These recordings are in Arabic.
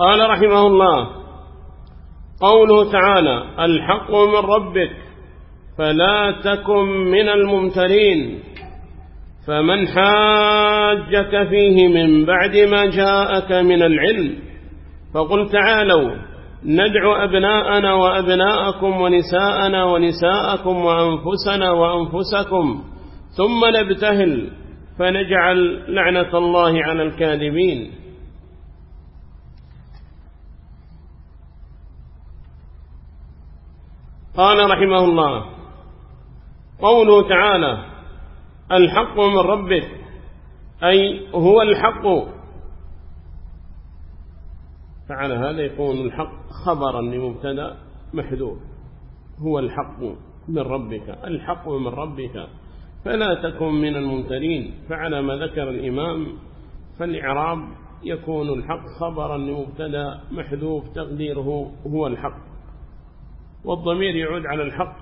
قال رحمه الله قوله تعالى الحق من ربك فلا تكن من الممترين فمن حاجك فيه من بعد ما جاءك من العلم فقل تعالوا ندعو أبناءنا وأبناءكم ونساءنا ونساءكم وأنفسنا وأنفسكم ثم نبتهل فنجعل لعنة الله على الكاذبين قال رحمه الله قوله تعالى الحق من ربك أي هو الحق. فعلى هذا يكون الحق خبرا لمبتدأ محذوف. هو الحق من ربك الحق من ربك. فلا تكن من الممترين. فعلى ما ذكر الإمام فالإعراب يكون الحق خبرا لمبتدأ محذوف تقديره هو الحق. والضمير يعود على الحق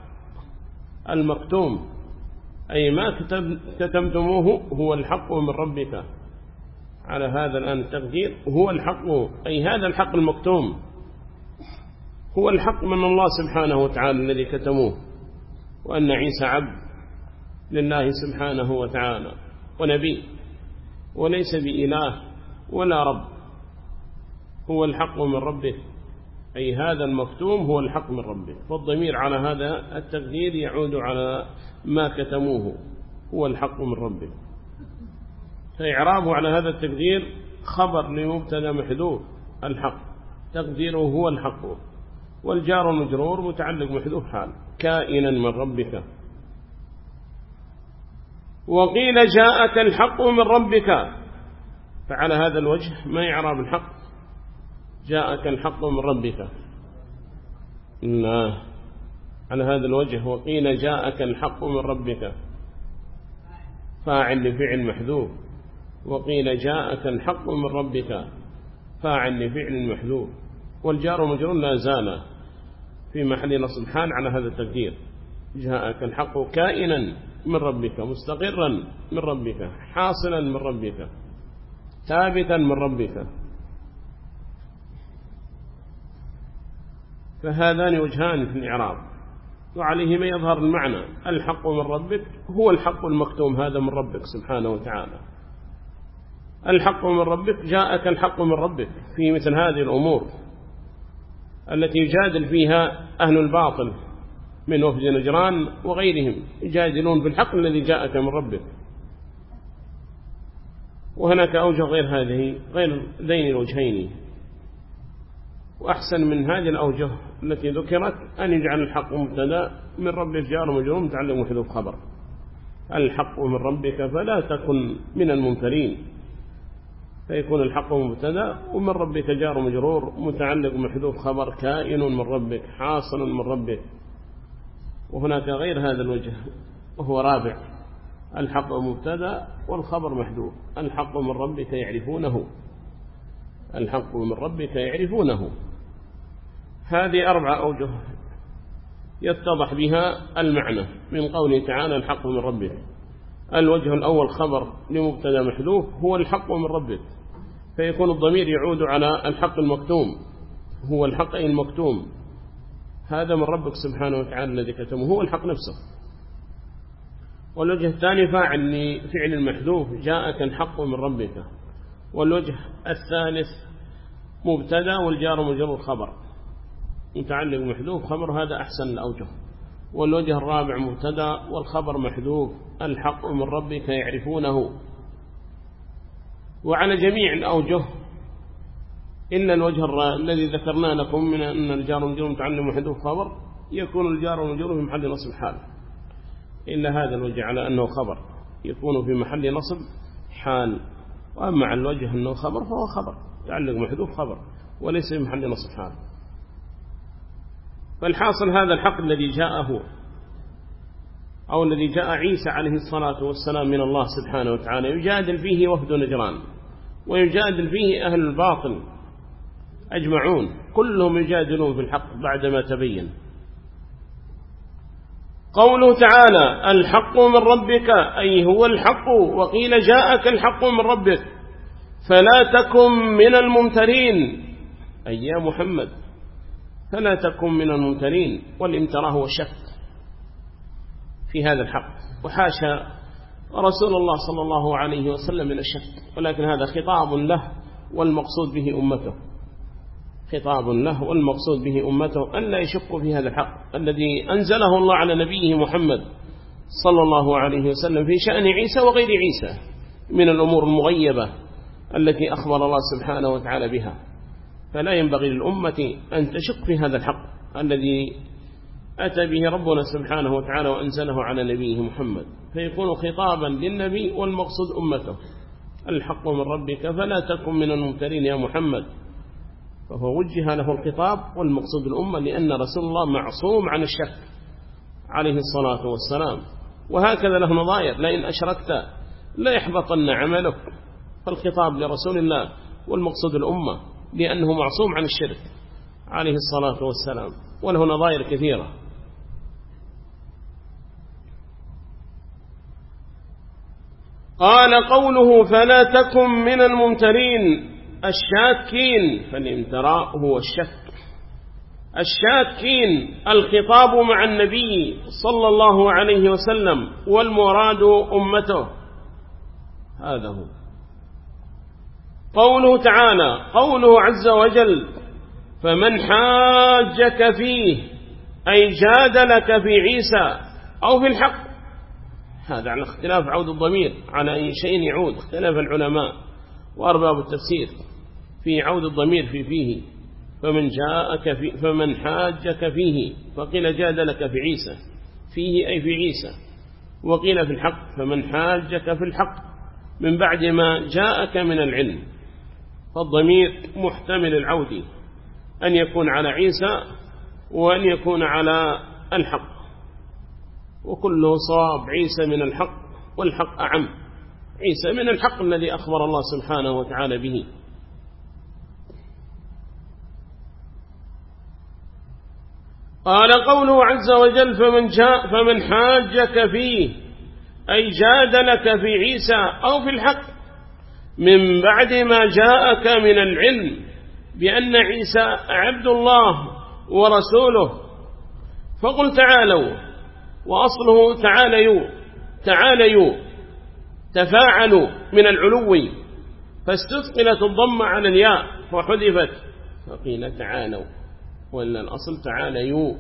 المكتوم أي ما كتمتموه هو الحق من ربك. على هذا الآن التقدير هو الحق أي هذا الحق المكتوم هو الحق من الله سبحانه وتعالى الذي كتموه وأن عيسى عبد لله سبحانه وتعالى ونبي وليس بإله ولا رب هو الحق من ربه. أي هذا المكتوم هو الحق من ربه. فالضمير على هذا التقدير يعود على ما كتموه. هو الحق من ربه. فإعرابه على هذا التقدير خبر لمبتدا محذوف الحق. تقديره هو الحق. والجار المجرور متعلق محذوف حال كائنا من ربك. وقيل جاءك الحق من ربك. فعلى هذا الوجه ما يعرب الحق؟ جاءك الحق من ربك. لا على هذا الوجه وقيل جاءك الحق من ربك. فاعل لفعل محذوف. وقيل جاءك الحق من ربك. فاعل لفعل محذوف. والجار مجرور لا زال في محل نصب حال على هذا التقدير. جاءك الحق كائنا من ربك مستقرا من ربك حاصلا من ربك ثابتا من ربك. فهذان وجهان في الإعراب وعليهما يظهر المعنى الحق من ربك هو الحق المكتوم هذا من ربك سبحانه وتعالى. الحق من ربك جاءك الحق من ربك في مثل هذه الأمور التي يجادل فيها أهل الباطل من وفد نجران وغيرهم يجادلون بالحق الذي جاءك من ربك. وهناك أوجه غير هذه غير ذين الوجهين. وأحسن من هذه الأوجه التي ذكرت أن يجعل الحق مبتدا من ربك جار مجرور متعلق محذوف خبر الحق من ربك فلا تكن من الممترين. فيكون الحق مبتدا ومن ربك جار مجرور متعلق محذوف خبر كائن من ربك حاصل من ربك. وهناك غير هذا الوجه وهو رابع. الحق مبتدا والخبر محذوف الحق من ربك يعرفونه. الحق من ربك يعرفونه. هذه أربعة أوجه يتضح بها المعنى من قوله تعالى الحق من ربك. الوجه الأول خبر لمبتدا محذوف هو الحق من ربك. فيكون الضمير يعود على الحق المكتوم هو الحق المكتوم. هذا من ربك سبحانه وتعالى الذي كتمه هو الحق نفسه. والوجه الثاني فاعل لفعل المحذوف جاءك الحق من ربك. والوجه الثالث مبتدا والجار مجرور خبر. متعلق محذوف خبر هذا أحسن الأوجه. والوجه الرابع مبتدا والخبر محذوف. الحق من ربك يعرفونه وعلى جميع الأوجه إلا الوجه الذي ذكرنا لكم من أن الجار والمجرور متعلق محذوف خبر يكون الجار والمجرور في محل نصب حال. إلا هذا الوجه على أنه خبر يكون في محل نصب حال. وأما على الوجه أنه خبر فهو خبر. تعلق محذوف خبر وليس في محل نصب حال. فالحاصل هذا الحق الذي جاءه أو الذي جاء عيسى عليه الصلاة والسلام من الله سبحانه وتعالى يجادل فيه وفد نجران ويجادل فيه أهل الباطل أجمعون كلهم يجادلون في الحق بعدما تبين. قوله تعالى الحق من ربك أي هو الحق وقيل جاءك الحق من ربك فلا تكن من الممترين. أي يا محمد فلا تكن من الممترين والامتراء هو شك في هذا الحق. وحاشا رسول الله صلى الله عليه وسلم من الشك. ولكن هذا خطاب له والمقصود به أمته. خطاب له والمقصود به أمته أن لا يشك في هذا الحق الذي أنزله الله على نبيه محمد صلى الله عليه وسلم في شأن عيسى وغير عيسى من الأمور المغيبة التي أخبر الله سبحانه وتعالى بها. فلا ينبغي للأمة أن تشك في هذا الحق الذي أتى به ربنا سبحانه وتعالى وأنزله على نبيه محمد. فيكون خطابا للنبي والمقصود أمته. الحق من ربك فلا تكن من الممترين يا محمد. فهو وجه له الخطاب والمقصود الأمة لأن رسول الله معصوم عن الشك عليه الصلاة والسلام. وهكذا له نظائر. لئن أشركت لا يحبطن عملك. فالخطاب لرسول الله والمقصود الأمة. لأنه معصوم عن الشرك عليه الصلاة والسلام. وله نظائر كثيرة. قال قوله فلا تكن من الممترين الشاكين فالامتراء هو الشك الشاكين الخطاب مع النبي صلى الله عليه وسلم والمراد أمته. هذا هو. قوله تعالى قوله عز وجل فمن حاجك فيه أي جادلك في عيسى أو في الحق. هذا على اختلاف عود الضمير على أي شيء يعود اختلاف العلماء وأرباب التفسير في عود الضمير في فيه فمن جاءك في فمن حاجك فيه فقيل جادلك في عيسى فيه أي في عيسى وقيل في الحق فمن حاجك في الحق من بعد ما جاءك من العلم. فالضمير محتمل العود أن يكون على عيسى وأن يكون على الحق. وكله صاب عيسى من الحق والحق أعم. عيسى من الحق الذي أخبر الله سبحانه وتعالى به. قال قوله عز وجل فمن, جاء فمن حاجك فيه أي جادلك في عيسى أو في الحق من بعد ما جاءك من العلم بأن عيسى عبد الله ورسوله. فقل تعالوا وأصله تعاليوا تعاليوا تفاعلوا من العلو. فاستثقلت الضم على الياء وحذفت. فقيل تعالوا وإلا الأصل تعاليوا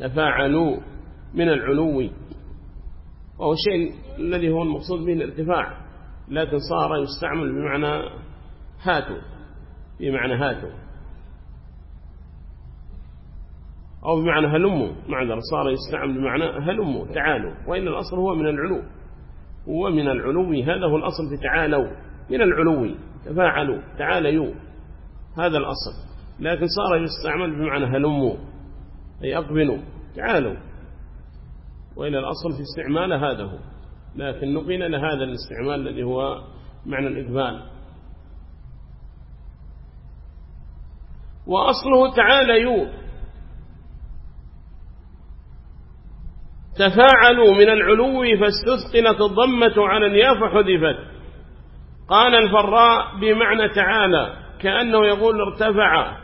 تفاعلوا من العلو. وهو الشيء الذي هو المقصود به الارتفاع. لكن صار يستعمل بمعنى هاتوا بمعنى هاتوا. أو بمعنى هلموا معذر صار يستعمل بمعنى هلموا تعالوا. وإن الأصل هو من العلو. هو من العلو هذا هو الأصل في تعالوا. من العلو تفاعلوا تعاليوا. هذا الأصل. لكن صار يستعمل بمعنى هلموا أي أقبلوا تعالوا. وإلى الأصل في استعمال هذا هو. لكن نقل لهذا الاستعمال الذي هو معنى الإقبال. وأصله تعالى يو. تفاعلوا من العلو فاستثقلت الضمة على فحذفت قال الفراء بمعنى تعالى كأنه يقول ارتفع.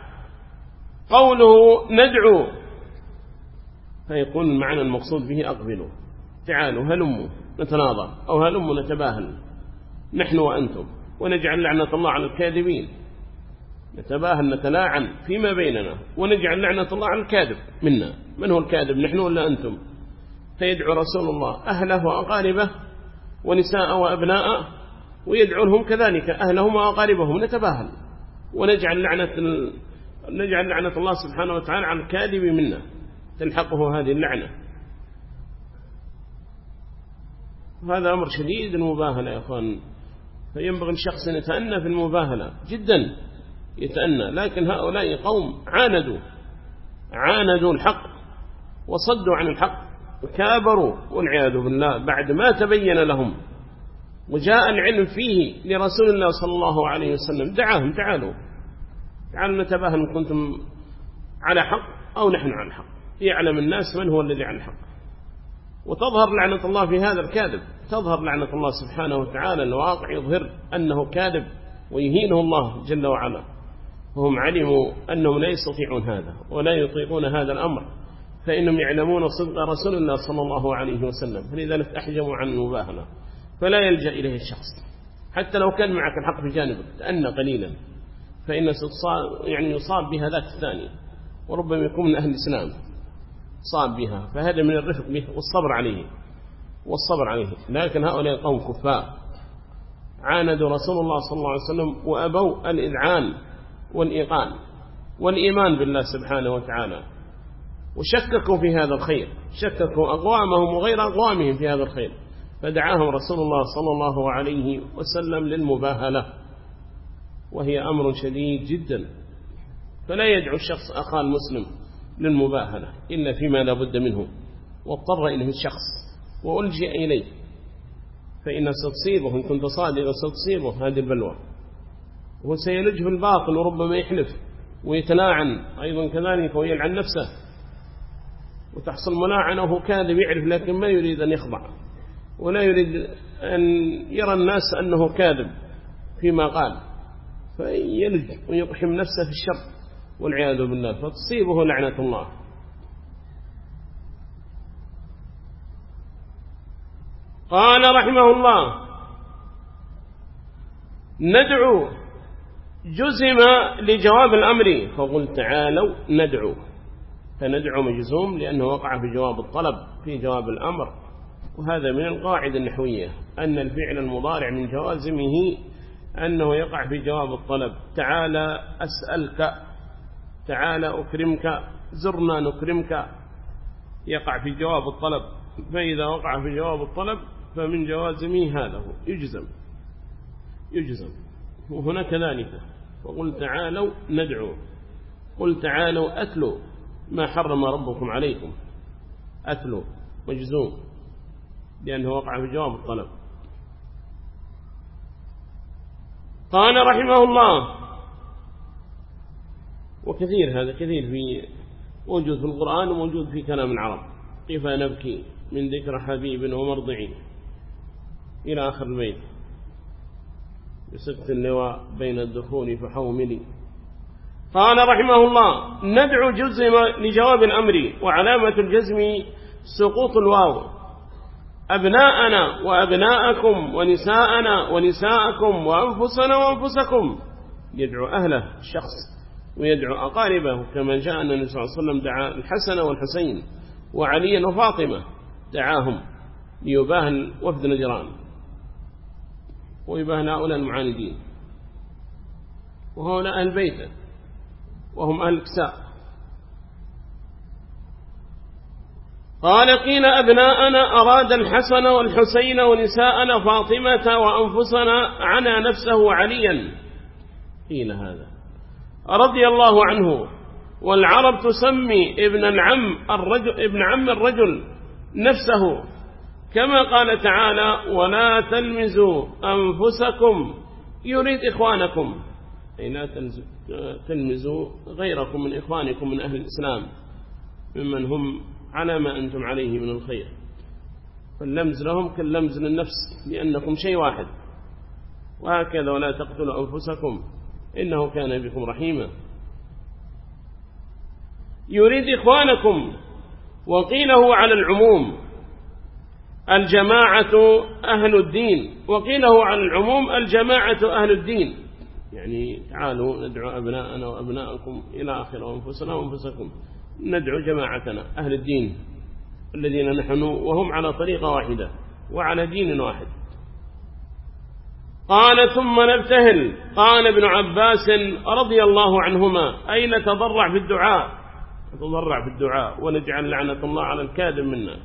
قوله ندعو. فيكون المعنى المقصود به أقبلوا. تعالوا هلموا. نتناظر. أو هلموا نتباهل؟ نحن وأنتم. ونجعل لعنة الله على الكاذبين. نتباهل نتلاعن فيما بيننا. ونجعل لعنة الله على الكاذب منا. من هو الكاذب؟ نحن ولا أنتم؟ فيدعو رسول الله أهله وأقاربه ونساء وأبناء ويدعونهم كذلك أهلهم وأقاربهم. نتباهل. ونجعل لعنة نجعل لعنة الله سبحانه وتعالى على الكاذب منا. تلحقه هذه اللعنة. هذا أمر شديد المباهلة يا أخوان. فينبغي الشخص أن يتأنى في المباهلة جدا يتأنى. لكن هؤلاء قوم عاندوا عاندوا الحق وصدوا عن الحق وكابروا والعياذ بالله بعد ما تبين لهم وجاء العلم فيه لرسول الله صلى الله عليه وسلم. دعاهم تعالوا تعالوا نتباهى إن كنتم على حق أو نحن على حق يعلم الناس من هو الذي على الحق. وتظهر لعنة الله في هذا الكاذب. تظهر لعنة الله سبحانه وتعالى. الواقع يظهر أنه كاذب ويهينه الله جل وعلا. وهم علموا أنهم لا يستطيعون هذا ولا يطيقون هذا الأمر. فإنهم يعلمون صدق رسول الله صلى الله عليه وسلم. فلذلك أحجموا عن المباهلة فلا يلجأ إليه الشخص. حتى لو كان معك الحق في جانبك تأنى قليلا. فإن يعني يصاب بها ذاك الثاني وربما يكون من أهل الإسلام. صاب بها فهذا من الرفق به والصبر عليه والصبر عليه. لكن هؤلاء القوم كفار. عاندوا رسول الله صلى الله عليه وسلم وأبوا الإذعان والإيقان والإيمان بالله سبحانه وتعالى. وشككوا في هذا الخير شككوا أقوامهم وغير أقوامهم في هذا الخير. فدعاهم رسول الله صلى الله عليه وسلم للمباهلة. وهي أمر شديد جدا. فلا يدعو الشخص أخاه المسلم. للمباهلة إلا فيما لا بد منه. واضطر إليه الشخص. وألجئ إليه. فإن ستصيبه إن كنت صادقا ستصيبه. هذه البلوى. وسيلج في الباطل وربما يحلف. ويتلاعن. أيضا كذلك ويلعن نفسه. وتحصل ملاعنة وهو كاذب يعرف لكن ما يريد أن يخضع. ولا يريد أن يرى الناس أنه كاذب. فيما قال. فيلج ويقحم نفسه في الشر. والعياذ بالله فتصيبه لعنة الله. قال رحمه الله ندعو جزم لجواب الأمر فقل تعالوا ندعو. فندعو مجزوم لأنه وقع في جواب الطلب في جواب الأمر. وهذا من القاعدة النحوية أن الفعل المضارع من جوازمه أنه يقع في جواب الطلب. تعالى أسألك تعالى أكرمك زرنا نكرمك. يقع في جواب الطلب فإذا وقع في جواب الطلب فمن جوازمه هذا هو يجزم. يجزم. وهنا كذلك. وقل تعالوا ندعو. قل تعالوا أتلوا ما حرم ربكم عليكم. أتلوا مجزوم. لأنه وقع في جواب الطلب. قال رحمه الله وكثير هذا كثير في موجود في القرآن وموجود في كلام العرب. كيف نبكي من ذكر حبيب ومرضعي إلى آخر البيت؟ بسكت اللواء بين الدخول فحوملي. قال رحمه الله ندعو جزم لجواب الأمر وعلامة الجزم سقوط الواو. أبناءنا وأبناءكم ونساءنا ونساءكم وأنفسنا وأنفسكم. يدعو أهله الشخص ويدعو أقاربه كما جاء أن النبي صلى الله عليه وسلم دعا الحسن والحسين وعليا وفاطمة دعاهم ليباهل وفد نجران ويباهل هؤلاء المعاندين وهؤلاء أهل بيته وهم أهل كساء قال قيل أبناءنا أراد الحسن والحسين ونساءنا فاطمة وأنفسنا عنا نفسه عليا. قيل هذا. رضي الله عنه والعرب تسمي ابن العم الرجل ابن عم الرجل نفسه. كما قال تعالى ولا تلمزوا أنفسكم يريد إخوانكم. أي لا تلمزوا غيركم من إخوانكم من أهل الإسلام ممن هم على ما أنتم عليه من الخير. فاللمز لهم كاللمز للنفس لأنكم شيء واحد. وهكذا ولا تقتلوا أنفسكم. إنه كان بكم رحيما. يريد إخوانكم وقيل هو على العموم الجماعة أهل الدين. وقيل هو على العموم الجماعة أهل الدين. يعني تعالوا ندعو أبناءنا وأبناءكم إلى آخر وأنفسنا وأنفسكم. ندعو جماعتنا أهل الدين الذين نحن وهم على طريقة واحدة وعلى دين واحد. قال ثم نبتهل. قال ابن عباس رضي الله عنهما أي نتضرع في الدعاء؟ نتضرع في الدعاء ونجعل لعنة الله على الكاذب منا.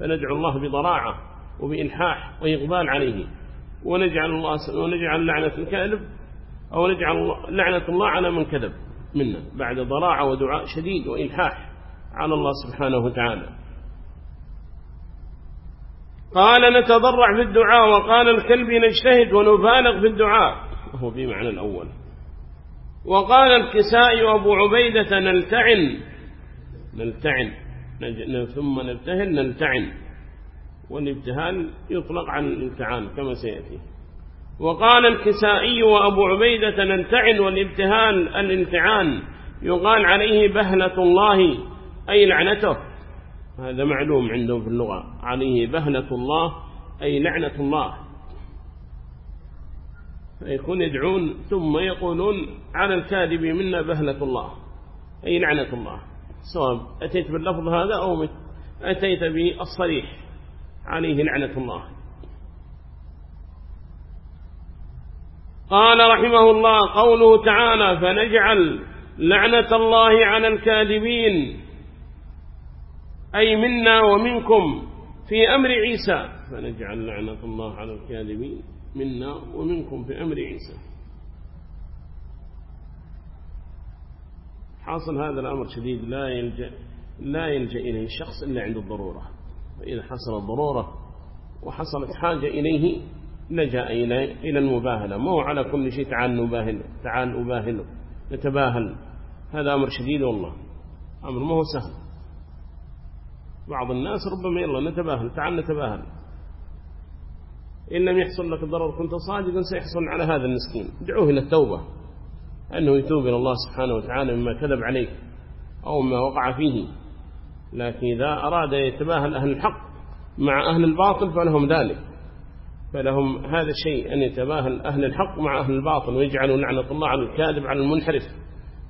فندعو الله بضراعة وبإلحاح وإقبال عليه. ونجعل, الله ونجعل لعنة الكاذب أو نجعل لعنة الله على من كذب منا. بعد ضراعة ودعاء شديد وإلحاح على الله سبحانه وتعالى. قال نتضرع في الدعاء وقال الكلب نجتهد ونبالغ في الدعاء. وهو بمعنى الأول. وقال الكسائي وأبو عبيدة نلتعن. نلتعن. ثم نبتهل نلتعن. والابتهال يطلق عن الامتعان كما سيأتي. وقال الكسائي وأبو عبيدة نلتعن والابتهال الالتعان يقال عليه بهلة الله أي لعنته. هذا معلوم عندهم في اللغة. عليه بهلة الله أي لعنة الله. فيكون يدعون ثم يقولون على الكاذب منا بهلة الله أي لعنة الله. سواء أتيت باللفظ هذا أو أتيت بالصريح عليه لعنة الله. قال رحمه الله قوله تعالى فنجعل لعنة الله على الكاذبين أي منا ومنكم في أمر عيسى. فنجعل لعنة الله على الكاذبين منا ومنكم في أمر عيسى. حاصل هذا الأمر شديد لا يلجأ, لا يلجأ إليه الشخص إلا عند الضرورة. فإذا حصل الضرورة وحصلت حاجة إليه لجأ إلى المباهلة. مو على كل شيء تعال نباهل تعال أباهله نتباهل. هذا أمر شديد والله. أمر ما هو سهل. بعض الناس ربما يلا نتباهل تعال نتباهل. إن لم يحصل لك ضرر كنت صادقا سيحصل على هذا المسكين. دعوه إلى التوبة. أنه يتوب إلى الله سبحانه وتعالى مما كذب عليه أو ما وقع فيه. لكن إذا أراد يتباهل أهل الحق مع أهل الباطل فلهم ذلك. فلهم هذا الشيء أن يتباهل أهل الحق مع أهل الباطل ويجعلوا لعنة الله على الكاذب على المنحرف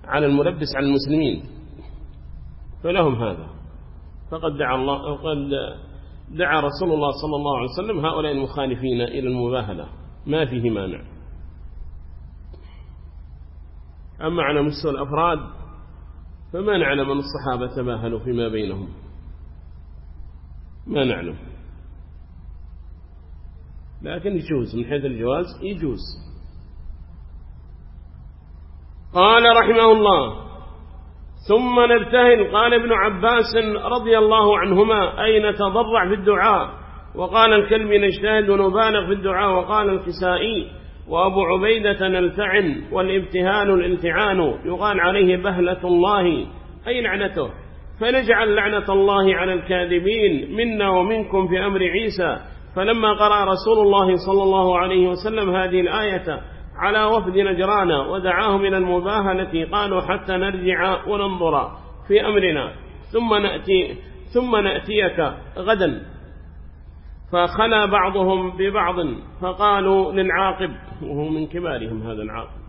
على الملبس على المسلمين. فلهم هذا. فقد دعا الله وقد دعا رسول الله صلى الله عليه وسلم هؤلاء المخالفين إلى المباهلة ما فيه مانع. أما على مستوى الأفراد فما نعلم أن الصحابة تباهلوا فيما بينهم. ما نعلم. لكن يجوز من حيث الجواز يجوز. قال رحمه الله ثم نبتهل قال ابن عباس رضي الله عنهما أي نتضرع في الدعاء؟ وقال الكلب نجتهد ونبالغ في الدعاء. وقال الكسائي وأبو عبيدة نلتعن والابتهال الالتعان. يقال عليه بهلة الله. أي لعنته؟ فنجعل لعنة الله على الكاذبين منا ومنكم في أمر عيسى. فلما قرأ رسول الله صلى الله عليه وسلم هذه الآية على وفد نجران ودعاهم إلى المباهلة قالوا حتى نرجع وننظر في أمرنا. ثم نأتي ثم نأتيك غدا. فخلى بعضهم ببعض فقالوا للعاقب وهو من كبارهم هذا العاقب.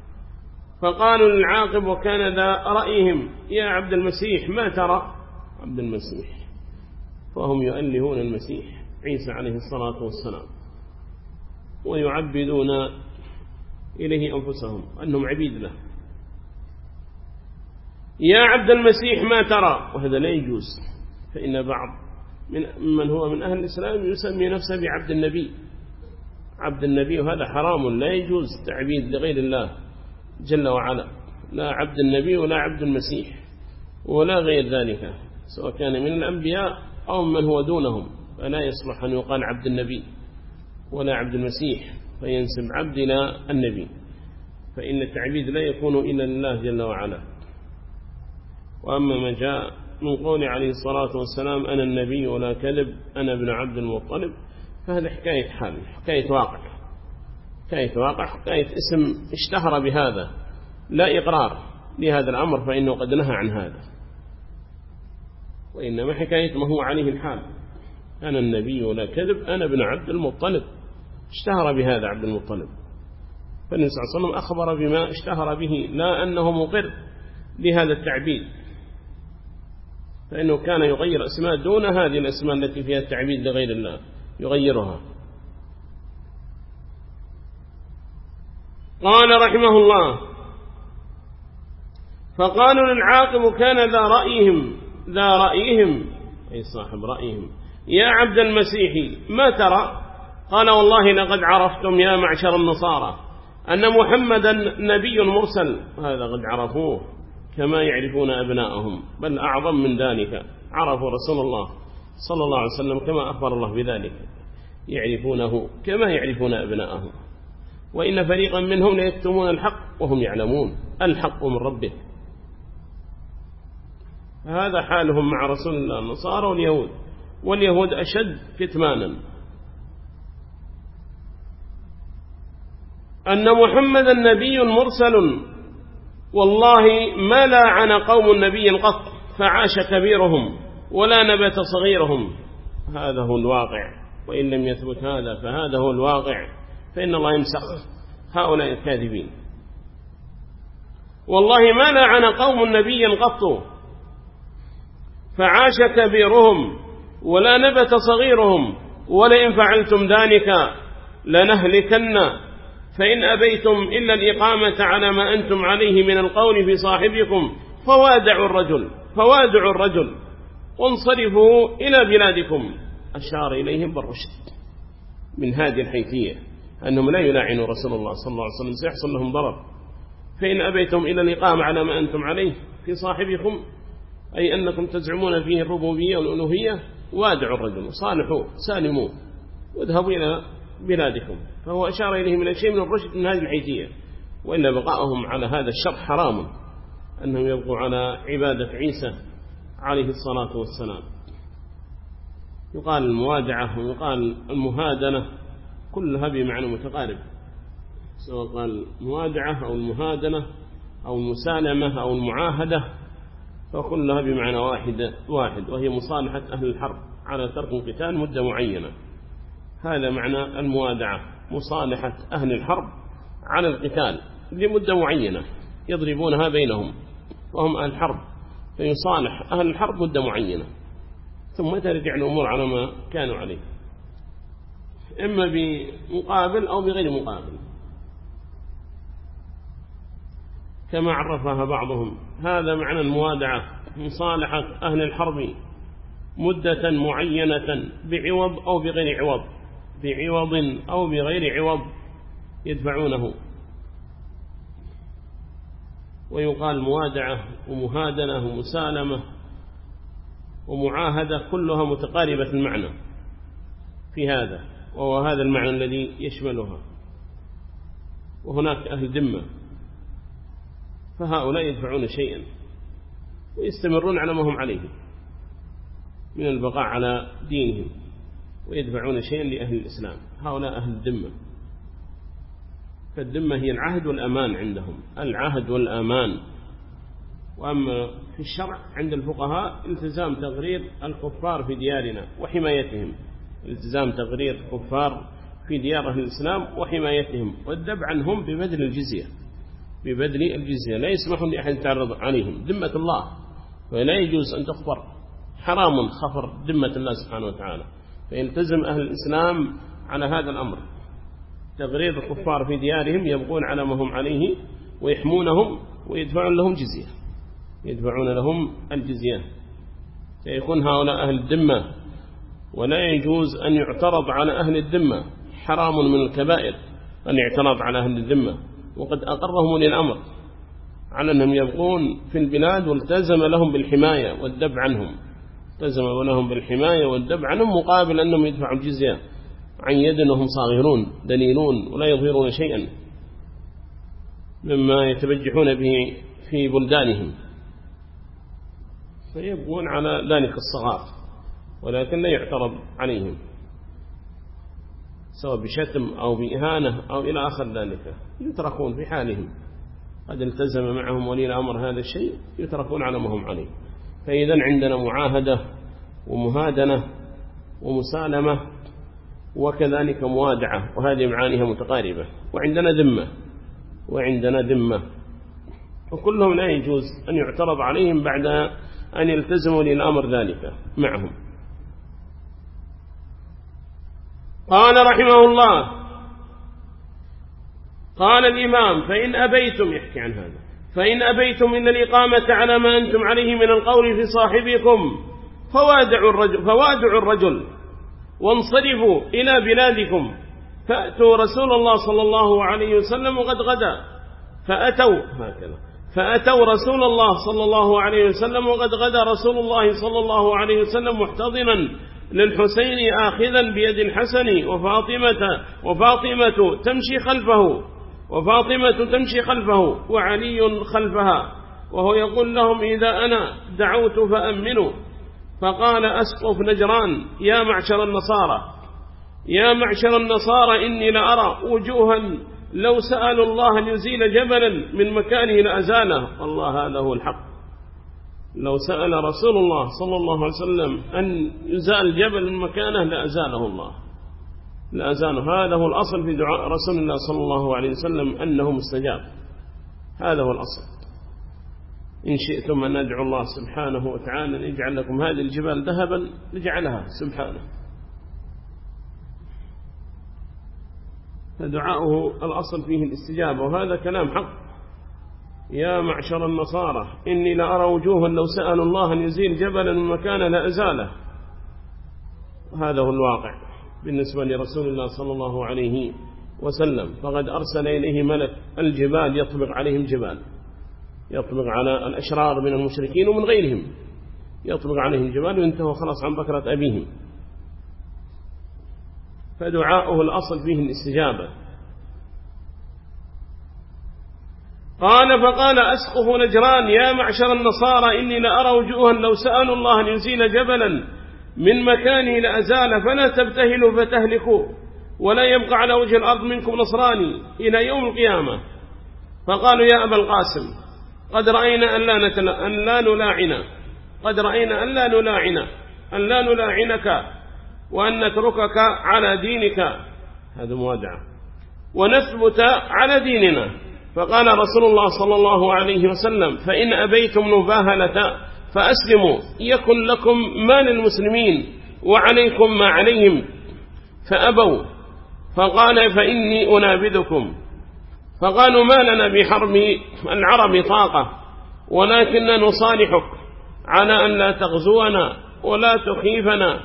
فقالوا للعاقب وكان ذا رأيهم يا عبد المسيح ما ترى؟ عبد المسيح. فهم يؤلهون المسيح عيسى عليه الصلاة والسلام ويعبدون إليه أنفسهم أنهم عبيد له. يا عبد المسيح ما ترى؟ وهذا لا يجوز. فإن بعض من من هو من أهل الإسلام يسمي نفسه بعبد النبي. عبد النبي وهذا حرام لا يجوز تعبيد لغير الله جل وعلا. لا عبد النبي ولا عبد المسيح ولا غير ذلك سواء كان من الأنبياء أو من هو دونهم. فلا يصلح أن يقال عبد النبي ولا عبد المسيح. فينسب عبد إلى النبي. فإن التعبيد لا يكون إلا لله جل وعلا. وأما ما جاء من قول عليه الصلاة والسلام أنا النبي ولا كذب أنا ابن عبد المطلب فهذا حكاية حال حكاية واقع. حكاية واقع حكاية اسم اشتهر بهذا. لا إقرار لهذا الأمر فإنه قد نهى عن هذا. وإنما حكاية ما هو عليه الحال. أنا النبي ولا كذب أنا ابن عبد المطلب. اشتهر بهذا عبد المطلب. فالنبي صلى الله عليه وسلم أخبر بما اشتهر به لا أنه مقر بهذا التعبيد. فإنه كان يغير أسماء دون هذه الأسماء التي فيها التعبيد لغير الله يغيرها. قال رحمه الله فقالوا للعاقب كان ذا رأيهم ذا رأيهم أي صاحب رأيهم. يا عبد المسيح ما ترى؟ قال والله لقد عرفتم يا معشر النصارى أن محمدا نبي مرسل. هذا قد عرفوه كما يعرفون أبناءهم بل أعظم من ذلك. عرفوا رسول الله صلى الله عليه وسلم كما أخبر الله بذلك. يعرفونه كما يعرفون أبناءهم. وإن فريقا منهم ليكتمون الحق وهم يعلمون. الحق من ربه. هذا حالهم مع رسول الله النصارى واليهود. واليهود أشد كتمانا. أن محمد نبي مرسل. والله ما لاعن قوم نبي قط فعاش كبيرهم ولا نبت صغيرهم. هذا هو الواقع وإن لم يثبت هذا فهذا هو الواقع فإن الله يمسخ هؤلاء الكاذبين. والله ما لعن قوم نبيا قط فعاش كبيرهم ولا نبت صغيرهم. ولئن فعلتم ذلك لنهلكن فإن أبيتم إلا الإقامة على ما أنتم عليه من القول في صاحبكم فوادعوا الرجل فوادعوا الرجل. وانصرفوا إلى بلادكم. أشار إليهم بالرشد من هذه الحيثية أنهم لا يلاعنوا رسول الله صلى الله عليه وسلم سيحصل لهم ضرر. فإن أبيتم إلى الإقامة على ما أنتم عليه في صاحبكم أي أنكم تزعمون فيه الربوبية والألوهية وادعوا الرجل صالحوا سالموا واذهبوا إلى بلادكم. فهو أشار إليهم إلى شيء من الرشد من هذه الحيثية وإلا بقاءهم على هذا الشر حرام أنهم يبقوا على عبادة عيسى عليه الصلاة والسلام. يقال الموادعة ويقال المهادنة كلها بمعنى متقارب. سواء قال موادعة أو المهادنة أو المسالمة أو المعاهدة فكلها بمعنى واحد واحد وهي مصالحة أهل الحرب على ترك القتال مدة معينة. هذا معنى الموادعة مصالحة أهل الحرب على القتال لمدة معينة يضربونها بينهم وهم أهل الحرب فيصالح أهل الحرب مدة معينة ثم ترجع الأمور على ما كانوا عليه. إما بمقابل أو بغير مقابل. كما عرفها بعضهم هذا معنى الموادعة مصالحة أهل الحرب مدة معينة بعوض أو بغير عوض. بعوض أو بغير عوض يدفعونه. ويقال موادعة ومهادنة ومسالمة ومعاهدة كلها متقاربة المعنى في هذا وهو هذا المعنى الذي يشملها. وهناك أهل ذمة فهؤلاء يدفعون شيئا ويستمرون على ما هم عليه من البقاء على دينهم. ويدفعون شيئا لأهل الإسلام. هؤلاء أهل الذمة فالذمة هي العهد والأمان عندهم. العهد والأمان. وأما في الشرع عند الفقهاء التزام تغرير الكفار في ديارنا وحمايتهم. التزام تغرير الكفار في ديار أهل الإسلام وحمايتهم. والدب عنهم ببذل الجزية. ببذل الجزية. لا يسمح لأحد يتعرض عليهم. ذمة الله. ولا يجوز أن تخبر حرام خفر ذمة الله سبحانه وتعالى. فيلتزم أهل الإسلام على هذا الأمر. تغرير الكفار في ديارهم يبقون على ما هم عليه ويحمونهم ويدفعون لهم جزية. يدفعون لهم الجزية. فيكون هؤلاء أهل الذمة ولا يجوز أن يعترض على أهل الذمة حرام من الكبائر أن يعترض على أهل الذمة وقد أقرهم للأمر على أنهم يبقون في البلاد والتزم لهم بالحماية والدب عنهم. التزم لهم بالحماية والدب عنهم مقابل أنهم يدفعوا الجزية عن يد أنهم صاغرون دليلون ولا يظهرون شيئا. مما يتبجحون به في بلدانهم. فيبقون على ذلك الصغار ولكن لا يعترض عليهم. سواء بشتم أو بإهانة أو إلى آخر ذلك يتركون في حالهم. قد التزم معهم ولي الأمر هذا الشيء يتركون على ما هم عليه. فإذا عندنا معاهدة ومهادنة ومسالمة وكذلك موادعة وهذه معانيها متقاربة وعندنا ذمة وعندنا ذمة وكلهم لا يجوز أن يعترض عليهم بعد أن يلتزموا للأمر ذلك معهم. قال رحمه الله قال الإمام فإن أبيتم يحكي عن هذا. فإن أبيتم إن الإقامة على ما أنتم عليه من القول في صاحبكم فوادعوا الرجل, فوادعوا الرجل وانصرفوا إلى بلادكم. فأتوا رسول الله صلى الله عليه وسلم وقد غدا. فأتوا هكذا فأتوا رسول الله صلى الله عليه وسلم وقد غدا رسول الله صلى الله عليه وسلم محتضنا للحسين آخذا بيد الحسن وفاطمة وفاطمة تمشي خلفه. وفاطمة تمشي خلفه وعلي خلفها وهو يقول لهم إذا أنا دعوت فأمنوا. فقال أسقف نجران يا معشر النصارى يا معشر النصارى إني لأرى وجوها لو سألوا الله أن يزيل جبلا من مكانه لأزاله. والله هذا هو الحق. لو سأل رسول الله صلى الله عليه وسلم أن يزال جبل من مكانه لأزاله الله. لأزاله هذا هو الأصل في دعاء رسول الله صلى الله عليه وسلم أنه مستجاب. هذا هو الأصل. إن شئتم أن ندعو الله سبحانه وتعالى أن يجعل لكم هذه الجبال ذهبا نجعلها سبحانه. فدعاؤه الأصل فيه الاستجابة وهذا كلام حق. يا معشر النصارى إني لأرى وجوها لو سألوا الله أن يزيل جبلا من مكانه لأزاله هذا هو الواقع. بالنسبة لرسول الله صلى الله عليه وسلم. فقد أرسل إليه ملك الجبال يطبق عليهم جبال يطبق على الأشرار من المشركين ومن غيرهم يطبق عليهم جبال وينتهوا خلاص عن بكرة أبيهم. فدعاؤه الأصل فيه الاستجابة. قال فقال أسقف نجران يا معشر النصارى إني لأرى وجوها لو سألوا الله أن يزيل جبلا من مكانه لأزال فلا تبتهلوا فتهلكوا ولا يبقى على وجه الأرض منكم نصراني إلى يوم القيامة. فقالوا يا أبا القاسم قد رأينا أن لا, نتلا أن لا نلاعنا قد رأينا أن لا نلاعنا أن لا نلاعنك وأن نتركك على دينك. هذا موادعة ونثبت على ديننا. فقال رسول الله صلى الله عليه وسلم فإن أبيتم نباهلة فأسلموا. يكن لكم ما للمسلمين وعليكم ما عليهم. فأبوا. فقال فإني أنابذكم. فقالوا ما لنا بحرب العرب طاقة ولكننا نصالحك على أن لا تغزونا ولا تخيفنا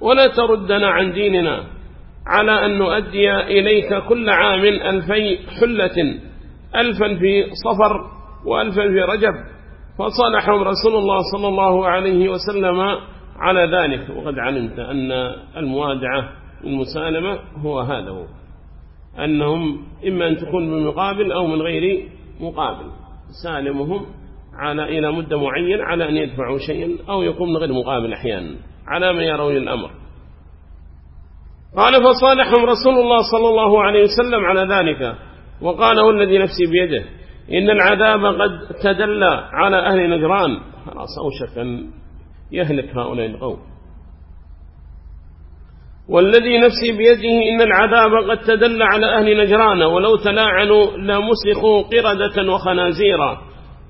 ولا تردنا عن ديننا على أن نؤدي إليك كل عام ألفي حلة ألفا في صفر وألفا في رجب. فصالحهم رسول الله صلى الله عليه وسلم على ذلك. وقد علمت أن الموادعة المسالمة هو هذا هو أنهم إما أن تكون بالمقابل أو من غير مقابل. سالمهم على إلى مدة معينة على أن يدفعوا شيئا أو يكون من غير مقابل أحيانا على ما يرون الأمر. قال فصالحهم رسول الله صلى الله عليه وسلم على ذلك. وقال والذي نفسي بيده إن العذاب قد تدلى على أهل نجران. خلاص أوشك أن يهلك هؤلاء القوم. والذي نفسي بيده إن العذاب قد تدل على أهل نجران. ولو تلاعنوا لمسخوا قردة وخنازيرا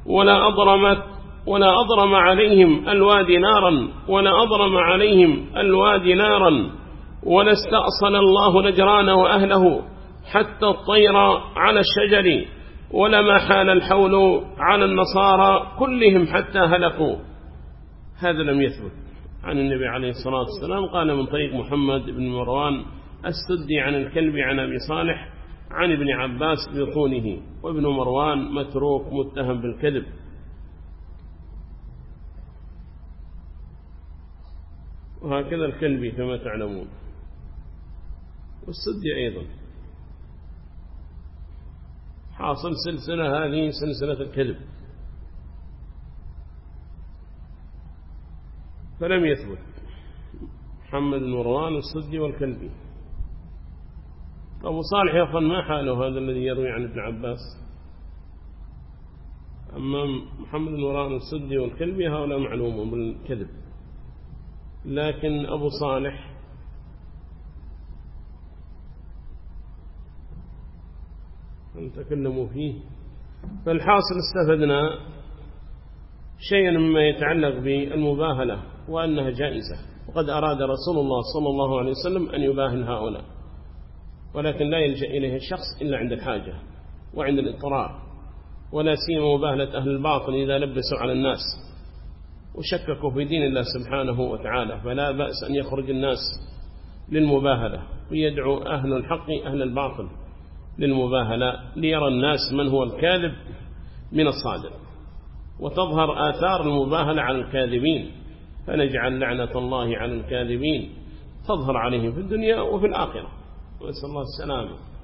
ولا أضرمت ولا أضرم عليهم الوادي نارا. ولا أضرم عليهم الوادي نارا. ولا استأصل الله نجران وأهله حتى الطير على الشجر. ولما حال الحول على النصارى كلهم حتى هلكوا. هذا لم يثبت. عن النبي عليه الصلاة والسلام قال من طريق محمد بن مروان السدي عن الكلب عن أبي صالح عن ابن عباس بطونه. وابن مروان متروك متهم بالكذب. وهكذا الكلبي كما تعلمون. والسدي أيضا. حاصل سلسلة هذه سلسلة الكذب. فلم يثبت. محمد بن مروان السدي والكلبي أبو صالح يقول ما حاله هذا الذي يروي عن ابن عباس. أما محمد بن مروان السدي والكلبي هؤلاء معلومون بالكذب. لكن أبو صالح تكلموا فيه. فالحاصل استفدنا شيئا مما يتعلق بالمباهلة وأنها جائزة. وقد أراد رسول الله صلى الله عليه وسلم أن يباهل هؤلاء. ولكن لا يلجأ إليه الشخص إلا عند الحاجة وعند الاضطرار. ولا سيما مباهلة أهل الباطل إذا لبسوا على الناس وشككوا في دين الله سبحانه وتعالى. فلا بأس أن يخرج الناس للمباهلة ويدعو أهل الحق أهل الباطل. للمباهلة ليرى الناس من هو الكاذب من الصادق. وتظهر آثار المباهلة على الكاذبين. فنجعل لعنة الله على الكاذبين. تظهر عليهم في الدنيا وفي الآخرة. ونسأل الله السلامة.